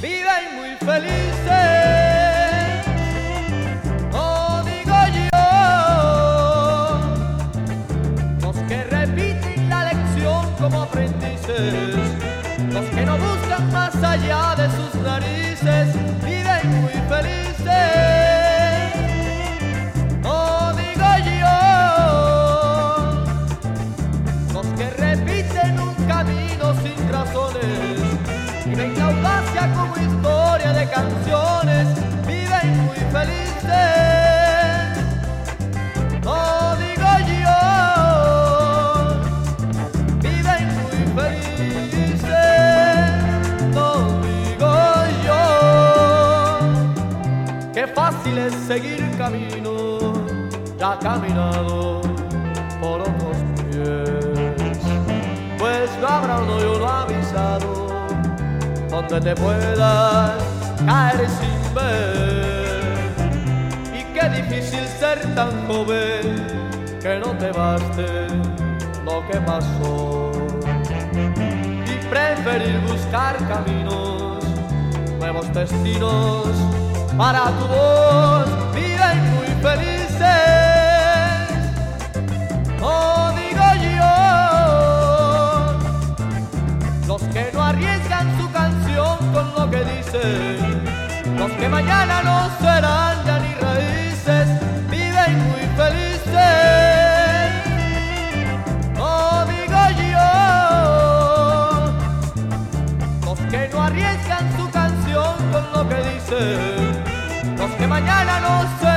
Viven muy felices, no digo yo, los que repiten la lección como aprendices, los que no buscan más allá de sus narices, seguir camino ya caminado por otros pies, pues no habrá un hoyo avisado donde te puedas caer sin ver. Y qué difícil ser tan joven que no te baste lo que pasó. Y preferir buscar caminos, nuevos destinos para tu voz. Viven muy felices. Oh, digo yo, los que no arriesgan su canción con lo que dicen, los que mañana no serán ya ni raíces, viven muy felices. Oh, digo yo, los que no arriesgan su canción con lo que dicen, los que mañana no serán